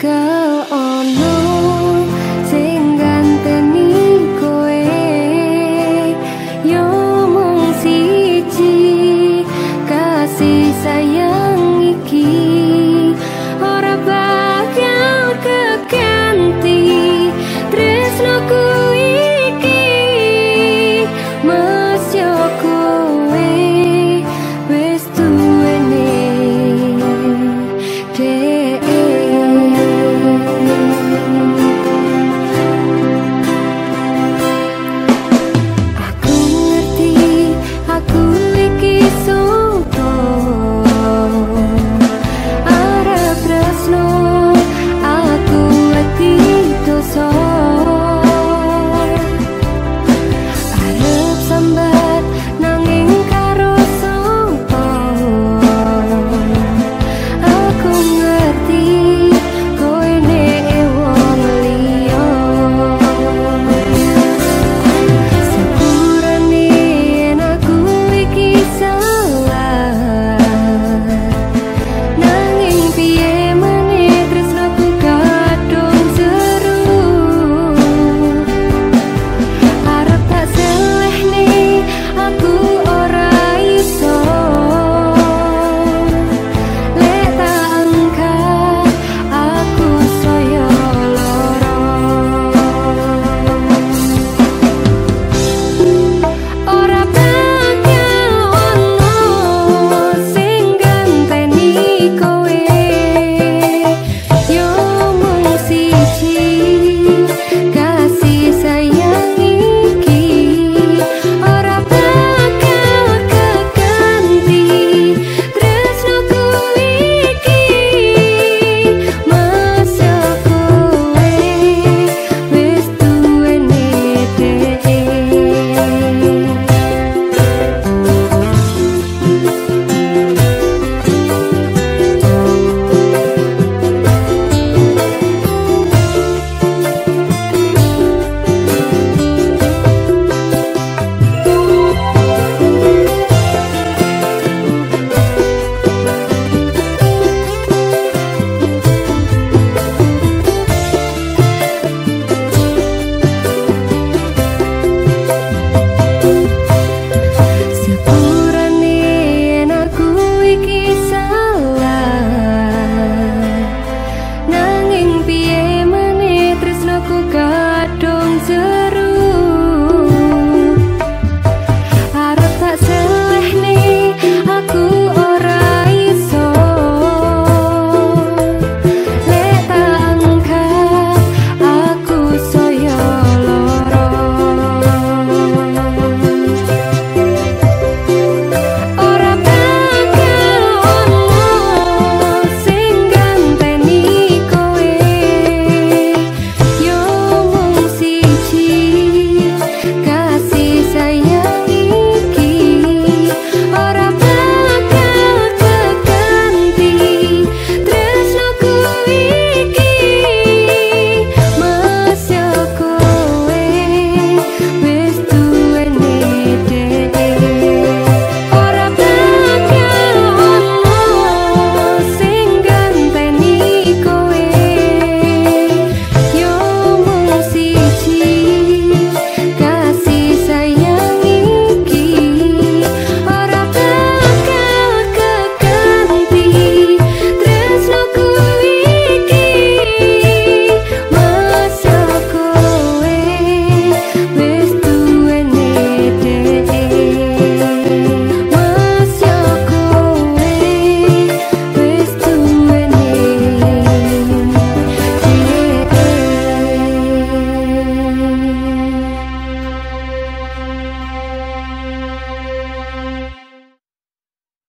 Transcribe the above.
go on.